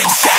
dead.